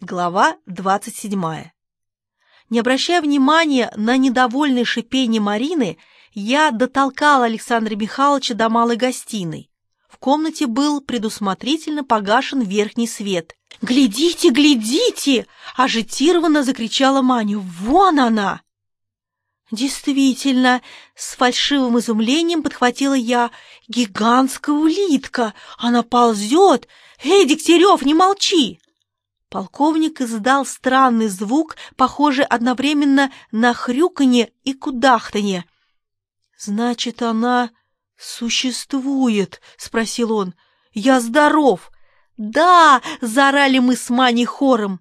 Глава 27. Не обращая внимания на недовольное шипение Марины, я дотолкала Александра Михайловича до малой гостиной. В комнате был предусмотрительно погашен верхний свет. «Глядите, глядите!» — ажитированно закричала Маня. «Вон она!» «Действительно!» — с фальшивым изумлением подхватила я. «Гигантская улитка! Она ползет! Эй, Дегтярев, не молчи!» Полковник издал странный звук, похожий одновременно на хрюканье и кудахтанье. «Значит, она существует?» — спросил он. «Я здоров!» «Да!» — заорали мы с Маней хором.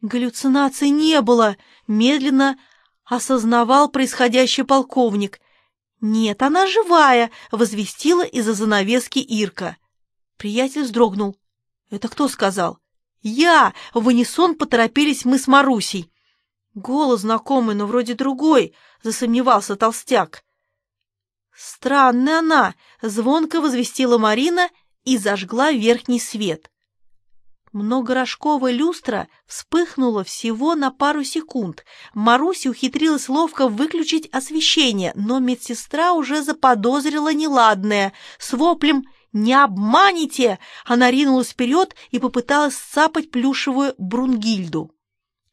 Галлюцинаций не было, медленно осознавал происходящий полковник. «Нет, она живая!» — возвестила из-за занавески Ирка. Приятель вздрогнул. «Это кто сказал?» «Я!» — в унисон поторопились мы с Марусей. Голос знакомый, но вроде другой, засомневался толстяк. «Странная она!» — звонко возвестила Марина и зажгла верхний свет. Многорожковая люстра вспыхнула всего на пару секунд. Маруся ухитрилась ловко выключить освещение, но медсестра уже заподозрила неладное. С воплем «Не обманите!» Она ринулась вперед и попыталась сцапать плюшевую Брунгильду.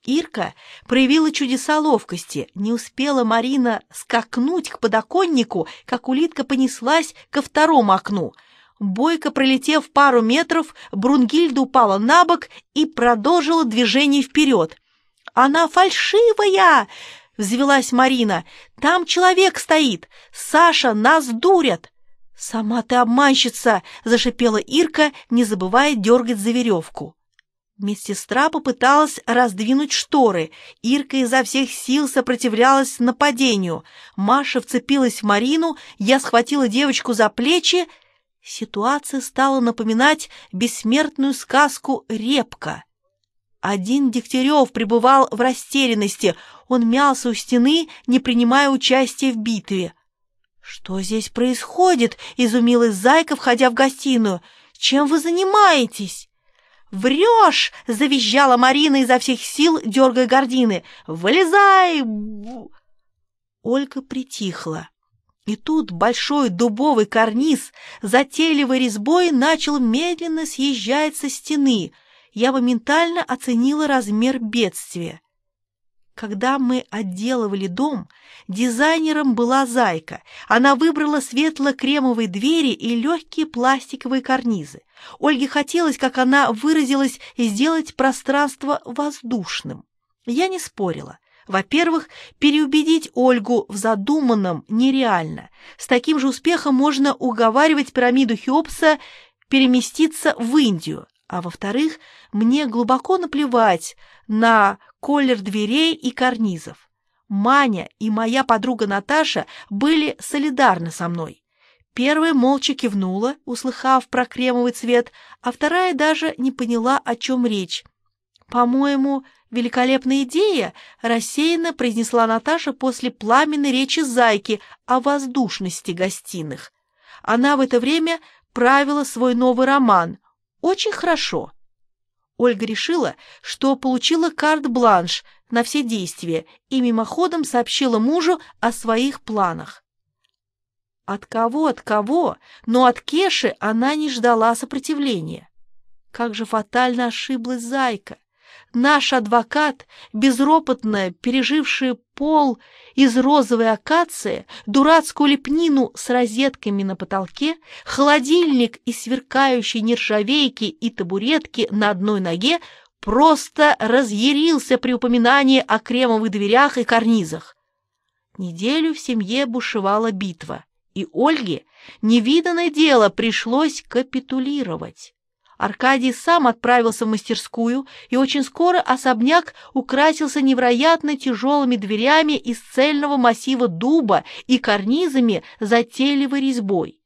Ирка проявила чудеса ловкости. Не успела Марина скакнуть к подоконнику, как улитка понеслась ко второму окну. Бойко пролетев пару метров, Брунгильда упала на бок и продолжила движение вперед. «Она фальшивая!» — взвелась Марина. «Там человек стоит! Саша, нас дурят!» «Сама ты обманщица!» — зашипела Ирка, не забывая дергать за веревку. Медсестра попыталась раздвинуть шторы. Ирка изо всех сил сопротивлялась нападению. Маша вцепилась в Марину, я схватила девочку за плечи. Ситуация стала напоминать бессмертную сказку «Репка». Один Дегтярев пребывал в растерянности. Он мялся у стены, не принимая участия в битве. «Что здесь происходит?» — изумилась Зайка, входя в гостиную. «Чем вы занимаетесь?» «Врешь!» — завизжала Марина изо всех сил, дергая гордины. «Вылезай!» Ольга притихла. И тут большой дубовый карниз затейливой резьбой начал медленно съезжать со стены. Я моментально оценила размер бедствия. Когда мы отделывали дом, дизайнером была Зайка. Она выбрала светло-кремовые двери и легкие пластиковые карнизы. Ольге хотелось, как она выразилась, сделать пространство воздушным. Я не спорила. Во-первых, переубедить Ольгу в задуманном нереально. С таким же успехом можно уговаривать пирамиду Хеопса переместиться в Индию. А во-вторых, мне глубоко наплевать на колер дверей и карнизов. Маня и моя подруга Наташа были солидарны со мной. Первая молча кивнула, услыхав про кремовый цвет, а вторая даже не поняла, о чем речь. «По-моему, великолепная идея», — рассеянно произнесла Наташа после пламенной речи Зайки о воздушности гостиных. Она в это время правила свой новый роман. «Очень хорошо». Ольга решила, что получила карт-бланш на все действия и мимоходом сообщила мужу о своих планах. От кого, от кого, но от Кеши она не ждала сопротивления. Как же фатально ошиблась Зайка. Наш адвокат, безропотно переживший пол из розовой акации, дурацкую лепнину с розетками на потолке, холодильник из сверкающей нержавейки и табуретки на одной ноге, просто разъярился при упоминании о кремовых дверях и карнизах. Неделю в семье бушевала битва, и Ольге невиданное дело пришлось капитулировать. Аркадий сам отправился в мастерскую, и очень скоро особняк украсился невероятно тяжелыми дверями из цельного массива дуба и карнизами затейливой резьбой.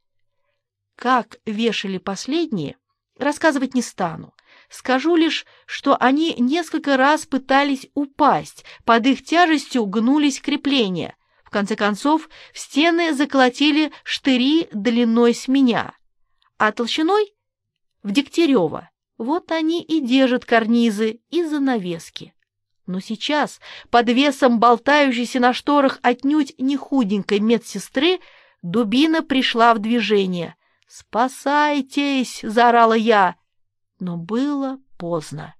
Как вешали последние, рассказывать не стану. Скажу лишь, что они несколько раз пытались упасть, под их тяжестью гнулись крепления. В конце концов, в стены заколотили штыри длиной с меня, а толщиной в Дегтярева, Вот они и держат карнизы и занавески. Но сейчас, под весом болтающейся на шторах отнюдь не худенькой медсестры, дубина пришла в движение. «Спасайтесь!» — заорала я. Но было поздно.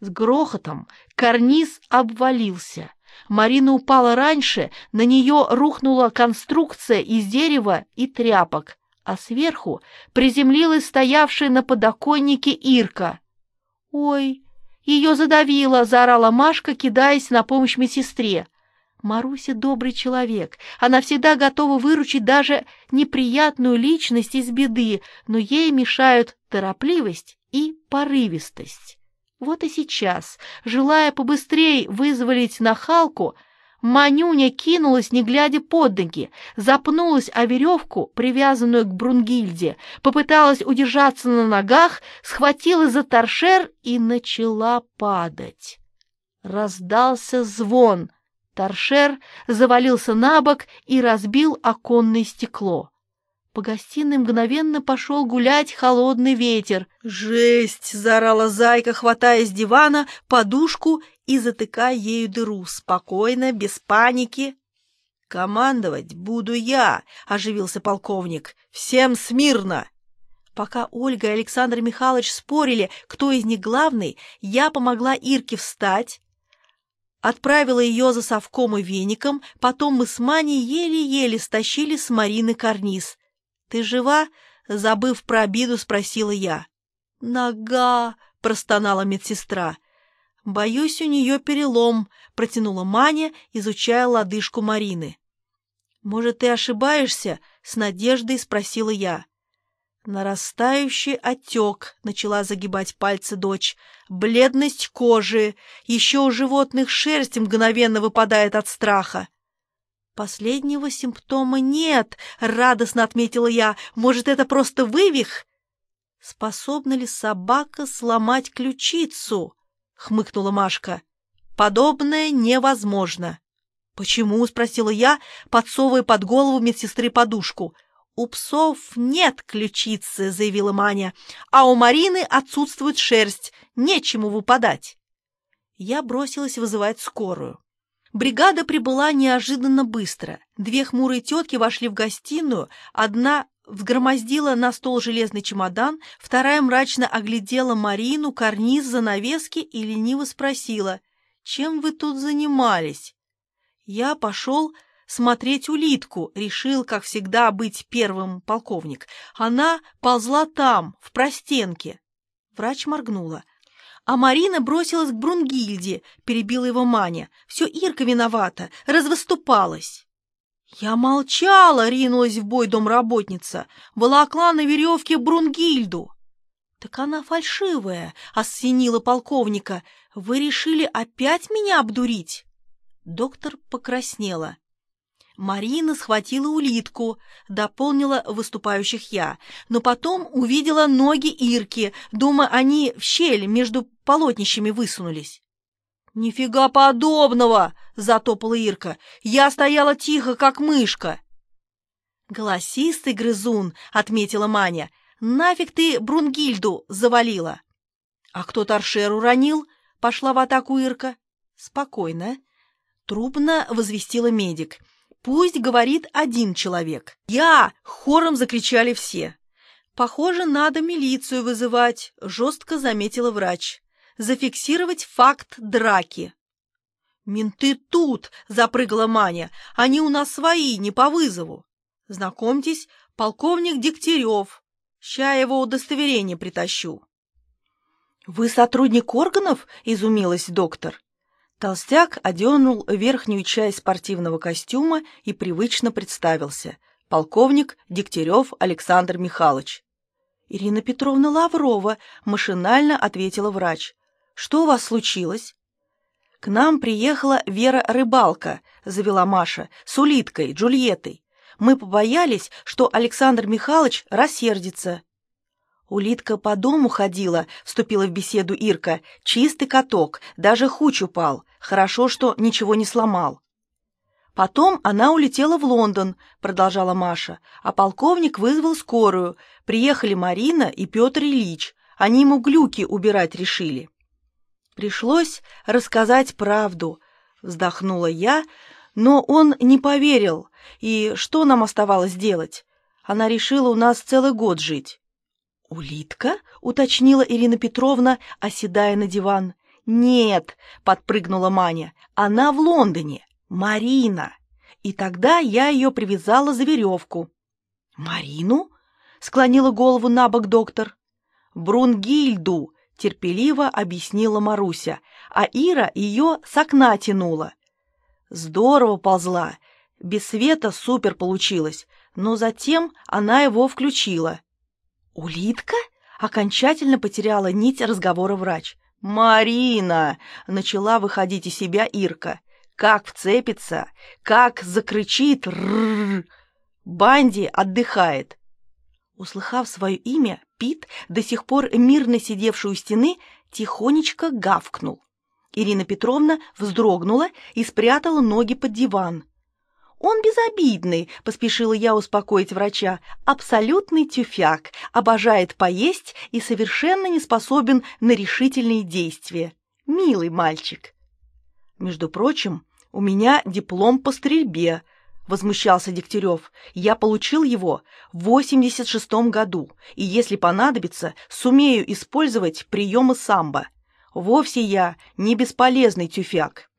С грохотом карниз обвалился. Марина упала раньше, на нее рухнула конструкция из дерева и тряпок, а сверху приземлилась стоявшая на подоконнике Ирка. «Ой!» Ее задавило, заорала Машка, кидаясь на помощь медсестре. Маруся добрый человек. Она всегда готова выручить даже неприятную личность из беды, но ей мешают торопливость и порывистость. Вот и сейчас, желая побыстрее вызволить нахалку, Манюня кинулась, не глядя под ноги, запнулась о веревку, привязанную к Брунгильде, попыталась удержаться на ногах, схватилась за торшер и начала падать. Раздался звон. Торшер завалился на бок и разбил оконное стекло. По гостиной мгновенно пошел гулять холодный ветер. «Жесть!» — заорала зайка, хватая с дивана подушку и затыкая ею дыру. «Спокойно, без паники!» «Командовать буду я!» — оживился полковник. «Всем смирно!» Пока Ольга и Александр Михайлович спорили, кто из них главный, я помогла Ирке встать, отправила ее за совком и веником, потом мы с Маней еле-еле стащили с Марины карниз. «Ты жива?» — забыв про обиду, спросила я. «Нога!» — простонала медсестра. «Боюсь, у нее перелом», — протянула Маня, изучая лодыжку Марины. «Может, ты ошибаешься?» — с надеждой спросила я. Нарастающий отек, начала загибать пальцы дочь, бледность кожи, еще у животных шерсть мгновенно выпадает от страха. «Последнего симптома нет», — радостно отметила я. «Может, это просто вывих?» «Способна ли собака сломать ключицу?» — хмыкнула Машка. «Подобное невозможно». «Почему?» — спросила я, подсовывая под голову медсестры подушку. «У псов нет ключицы», — заявила Маня, «а у Марины отсутствует шерсть, нечему выпадать». Я бросилась вызывать скорую. Бригада прибыла неожиданно быстро. Две хмурые тетки вошли в гостиную, одна взгромоздила на стол железный чемодан, вторая мрачно оглядела Марину, карниз, занавески и лениво спросила, «Чем вы тут занимались?» Я пошел смотреть улитку, решил, как всегда, быть первым полковник. Она ползла там, в простенке. Врач моргнула. А Марина бросилась к Брунгильде, перебила его Маня. Все Ирка виновата, развыступалась. Я молчала, ринулась в бой домработница, волокла на веревке Брунгильду. Так она фальшивая, осенила полковника. Вы решили опять меня обдурить? Доктор покраснела. Марина схватила улитку, дополнила выступающих я, но потом увидела ноги Ирки, думая, они в щель между полотнищами высунулись. «Нифига подобного!» — затопала Ирка. «Я стояла тихо, как мышка!» «Голосистый грызун!» — отметила Маня. «Нафиг ты Брунгильду завалила!» «А кто торшер уронил?» — пошла в атаку Ирка. «Спокойно!» — трубно возвестила медик. Пусть говорит один человек. «Я!» — хором закричали все. «Похоже, надо милицию вызывать», — жестко заметила врач. «Зафиксировать факт драки». «Менты тут!» — запрыгала Маня. «Они у нас свои, не по вызову». «Знакомьтесь, полковник Дегтярев. Ща его удостоверение притащу». «Вы сотрудник органов?» — изумилась доктор. Толстяк одернул верхнюю часть спортивного костюма и привычно представился. Полковник Дегтярев Александр Михайлович. «Ирина Петровна Лаврова», — машинально ответила врач. «Что у вас случилось?» «К нам приехала Вера Рыбалка», — завела Маша, «с улиткой, Джульеттой. Мы побоялись, что Александр Михайлович рассердится». «Улитка по дому ходила», — вступила в беседу Ирка. «Чистый каток, даже хуч упал. Хорошо, что ничего не сломал». «Потом она улетела в Лондон», — продолжала Маша, «а полковник вызвал скорую. Приехали Марина и Петр Ильич. Они ему глюки убирать решили. Пришлось рассказать правду, вздохнула я, но он не поверил, и что нам оставалось делать? Она решила у нас целый год жить. «Улитка?» — уточнила Ирина Петровна, оседая на диван. «Нет», — подпрыгнула Маня, — «она в Лондоне, Марина». И тогда я ее привязала за веревку. «Марину?» — склонила голову на бок доктор. «Брунгильду», — терпеливо объяснила Маруся, а Ира ее с окна тянула. Здорово ползла, без света супер получилось, но затем она его включила. «Улитка?» — окончательно потеряла нить разговора врач. «Марина!» — начала выходить из себя Ирка. «Как вцепится! Как закричит! Рррр!» Банди отдыхает. Услыхав свое имя, Пит, до сих пор мирно сидевший у стены, тихонечко гавкнул. Ирина Петровна вздрогнула и спрятала ноги под диван. «Он безобидный», — поспешила я успокоить врача. «Абсолютный тюфяк, обожает поесть и совершенно не способен на решительные действия. Милый мальчик». «Между прочим, у меня диплом по стрельбе», — возмущался Дегтярев. «Я получил его в 86 году, и, если понадобится, сумею использовать приемы самбо. Вовсе я не бесполезный тюфяк».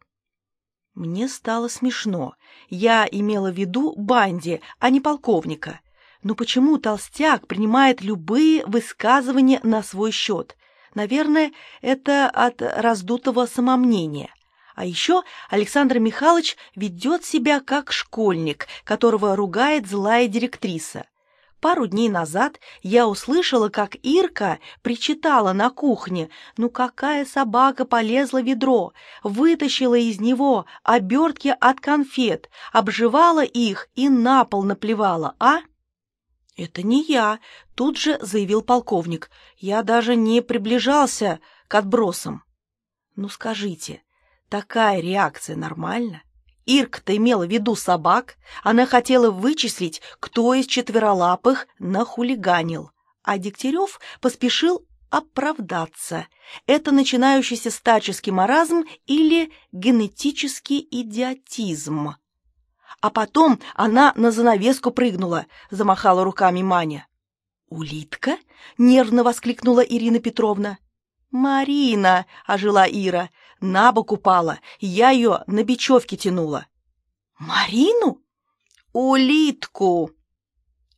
Мне стало смешно. Я имела в виду Банди, а не полковника. Но почему толстяк принимает любые высказывания на свой счет? Наверное, это от раздутого самомнения. А еще Александр Михайлович ведет себя как школьник, которого ругает злая директриса. Пару дней назад я услышала, как Ирка причитала на кухне, ну какая собака полезла в ведро, вытащила из него обертки от конфет, обживала их и на пол наплевала, а? «Это не я», — тут же заявил полковник. «Я даже не приближался к отбросам». «Ну скажите, такая реакция нормальна?» Ирка-то имела в виду собак, она хотела вычислить, кто из четверолапых нахулиганил, а Дегтярев поспешил оправдаться. Это начинающийся стаческий маразм или генетический идиотизм. А потом она на занавеску прыгнула, замахала руками Маня. «Улитка?» — нервно воскликнула Ирина Петровна. «Марина!» — ожила Ира на бок упала, я ее на бечевке тянула. «Марину?» «Улитку!»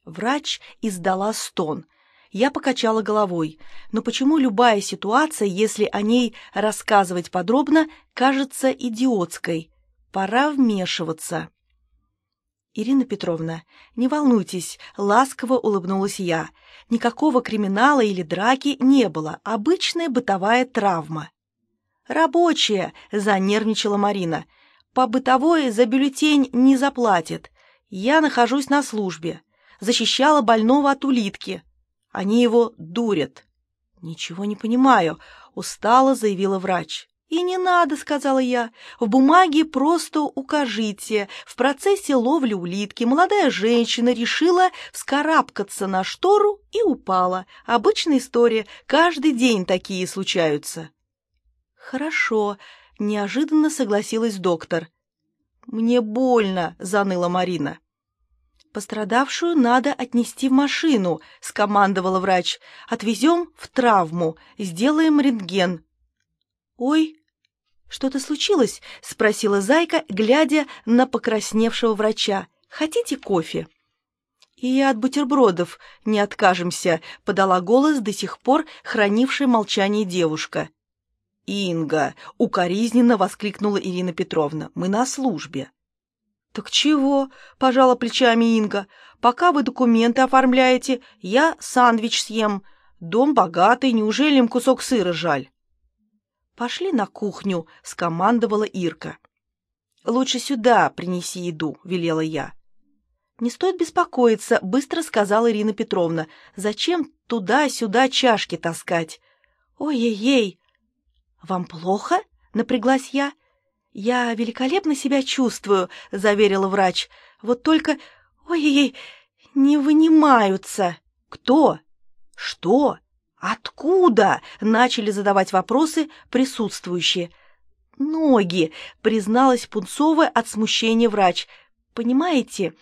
Врач издала стон. Я покачала головой. Но почему любая ситуация, если о ней рассказывать подробно, кажется идиотской? Пора вмешиваться. Ирина Петровна, не волнуйтесь, ласково улыбнулась я. Никакого криминала или драки не было, обычная бытовая травма. «Рабочая!» — занервничала Марина. «По бытовой за бюллетень не заплатят. Я нахожусь на службе. Защищала больного от улитки. Они его дурят». «Ничего не понимаю», — устало заявила врач. «И не надо», — сказала я. «В бумаге просто укажите. В процессе ловли улитки молодая женщина решила вскарабкаться на штору и упала. Обычная история. Каждый день такие случаются». «Хорошо», — неожиданно согласилась доктор. «Мне больно», — заныла Марина. «Пострадавшую надо отнести в машину», — скомандовала врач. «Отвезем в травму, сделаем рентген». «Ой, что-то случилось?» — спросила Зайка, глядя на покрасневшего врача. «Хотите кофе?» «И от бутербродов не откажемся», — подала голос до сих пор хранившая молчание девушка. «Инга!» — укоризненно воскликнула Ирина Петровна. «Мы на службе». «Так чего?» — пожала плечами Инга. «Пока вы документы оформляете, я сандвич съем. Дом богатый, неужели им кусок сыра жаль?» «Пошли на кухню», — скомандовала Ирка. «Лучше сюда принеси еду», — велела я. «Не стоит беспокоиться», — быстро сказала Ирина Петровна. «Зачем туда-сюда чашки таскать?» «Ой-ей-ей!» «Вам плохо?» — напряглась я. «Я великолепно себя чувствую», — заверила врач. «Вот только... Ой-ой-ой, не вынимаются». «Кто? Что? «Откуда?» — начали задавать вопросы присутствующие. «Ноги», — призналась Пунцовая от смущения врач. «Понимаете,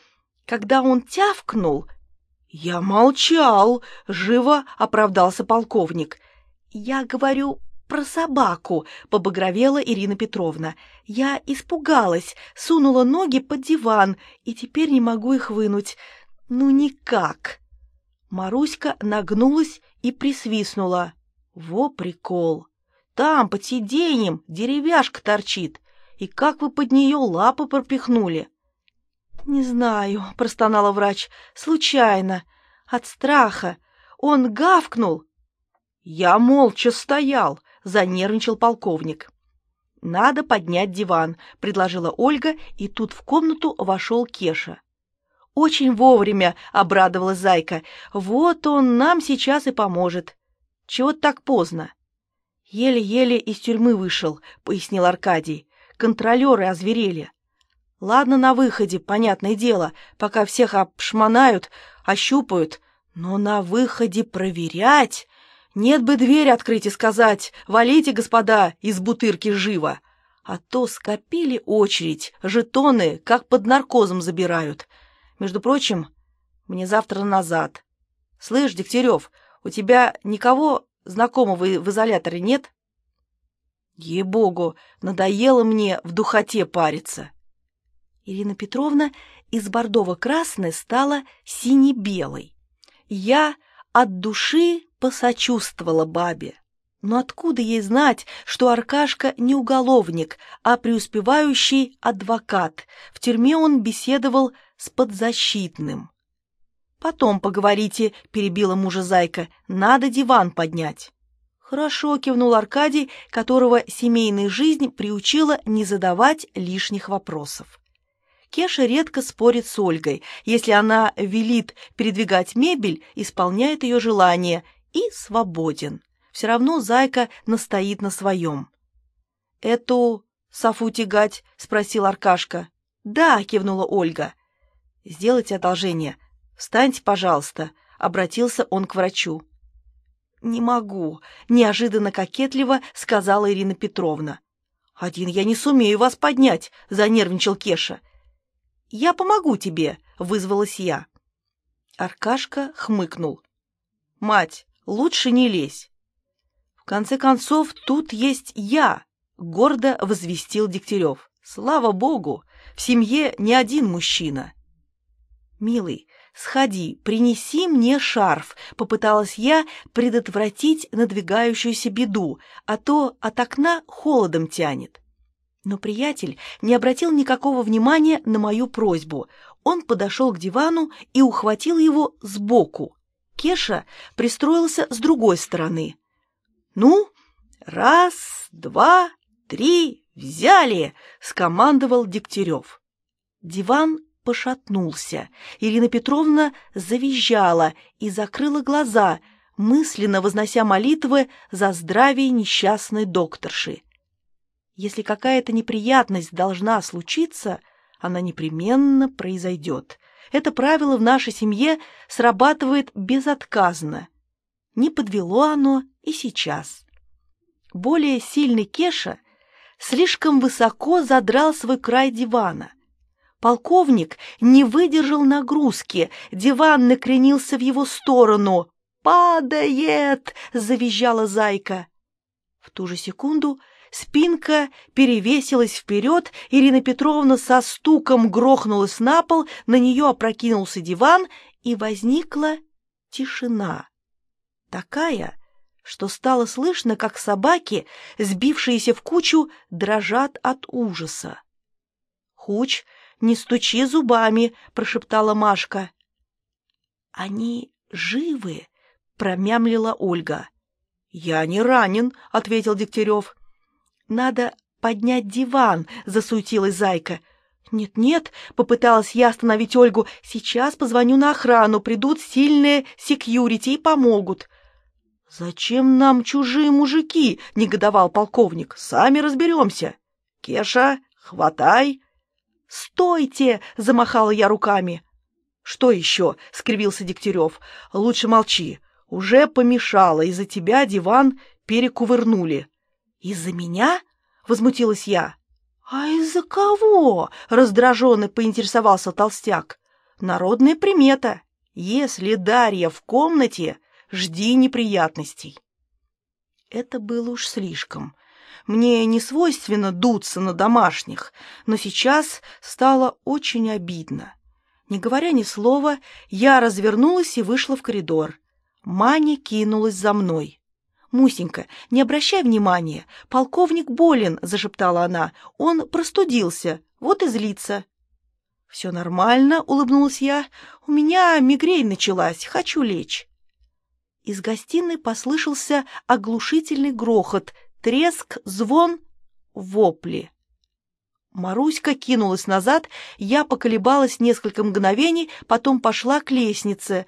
когда он тявкнул...» «Я молчал», — живо оправдался полковник. «Я говорю про собаку», — побагровела Ирина Петровна. «Я испугалась, сунула ноги под диван, и теперь не могу их вынуть. Ну, никак». Маруська нагнулась и присвистнула. Во прикол! Там, под сиденьем, деревяшка торчит. И как вы под нее лапы пропихнули? «Не знаю», — простонала врач, — «случайно, от страха. Он гавкнул». «Я молча стоял», — занервничал полковник. «Надо поднять диван», — предложила Ольга, и тут в комнату вошел Кеша. «Очень вовремя», — обрадовалась Зайка. «Вот он нам сейчас и поможет». «Чего так поздно?» «Еле-еле из тюрьмы вышел», — пояснил Аркадий. «Контролеры озверели». «Ладно, на выходе, понятное дело, пока всех обшмонают, ощупают. Но на выходе проверять...» Нет бы дверь открыть и сказать «Валите, господа, из бутырки живо!» А то скопили очередь, жетоны, как под наркозом забирают. Между прочим, мне завтра назад. Слышь, Дегтярев, у тебя никого знакомого в изоляторе нет? Ей-богу, надоело мне в духоте париться. Ирина Петровна из бордово-красной стала сине-белой. Я от души посочувствовала бабе. Но откуда ей знать, что Аркашка не уголовник, а преуспевающий адвокат? В тюрьме он беседовал с подзащитным. «Потом поговорите», — перебила мужа Зайка, — «надо диван поднять». «Хорошо», — кивнул Аркадий, которого семейная жизнь приучила не задавать лишних вопросов. Кеша редко спорит с Ольгой. Если она велит передвигать мебель, исполняет ее желание и свободен. Все равно Зайка настоит на своем. «Эту Софу тягать?» — спросил Аркашка. «Да», — кивнула Ольга. «Сделайте одолжение. Встаньте, пожалуйста», — обратился он к врачу. «Не могу», — неожиданно кокетливо сказала Ирина Петровна. «Один я не сумею вас поднять», — занервничал Кеша. «Я помогу тебе», — вызвалась я. Аркашка хмыкнул. «Мать, лучше не лезь». «В конце концов, тут есть я», — гордо возвестил Дегтярев. «Слава богу, в семье не один мужчина». «Милый, сходи, принеси мне шарф», — попыталась я предотвратить надвигающуюся беду, а то от окна холодом тянет. Но приятель не обратил никакого внимания на мою просьбу. Он подошел к дивану и ухватил его сбоку. Кеша пристроился с другой стороны. «Ну, раз, два, три, взяли!» — скомандовал Дегтярев. Диван пошатнулся. Ирина Петровна завизжала и закрыла глаза, мысленно вознося молитвы за здравие несчастной докторши. Если какая-то неприятность должна случиться, она непременно произойдет. Это правило в нашей семье срабатывает безотказно. Не подвело оно и сейчас. Более сильный Кеша слишком высоко задрал свой край дивана. Полковник не выдержал нагрузки, диван накренился в его сторону. «Падает!» — завизжала зайка. В ту же секунду спинка перевесилась вперед, Ирина Петровна со стуком грохнулась на пол, на нее опрокинулся диван, и возникла тишина. Такая, что стало слышно, как собаки, сбившиеся в кучу, дрожат от ужаса. Хуч не стучи зубами!» — прошептала Машка. «Они живы?» — промямлила Ольга. «Я не ранен», — ответил Дегтярев. «Надо поднять диван», — засуетилась Зайка. «Нет-нет», — попыталась я остановить Ольгу, — «сейчас позвоню на охрану, придут сильные секьюрити и помогут». «Зачем нам чужие мужики?» — негодовал полковник. «Сами разберемся». «Кеша, хватай!» «Стойте!» — замахала я руками. «Что еще?» — скривился Дегтярев. «Лучше молчи. Уже помешало, из-за тебя диван перекувырнули. Из-за меня? Возмутилась я. А из-за кого? Раздраженно поинтересовался толстяк. Народная примета. Если Дарья в комнате, жди неприятностей. Это было уж слишком. Мне не свойственно дуться на домашних, но сейчас стало очень обидно. Не говоря ни слова, я развернулась и вышла в коридор. Маня кинулась за мной. «Мусенька, не обращай внимания, полковник болен», — зашептала она. «Он простудился, вот и злится». «Все нормально», — улыбнулась я. «У меня мигрень началась, хочу лечь». Из гостиной послышался оглушительный грохот, треск, звон, вопли. Маруська кинулась назад, я поколебалась несколько мгновений, потом пошла к лестнице.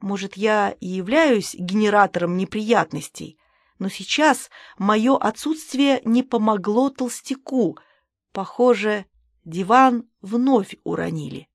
Может, я и являюсь генератором неприятностей, но сейчас мое отсутствие не помогло толстяку. Похоже, диван вновь уронили.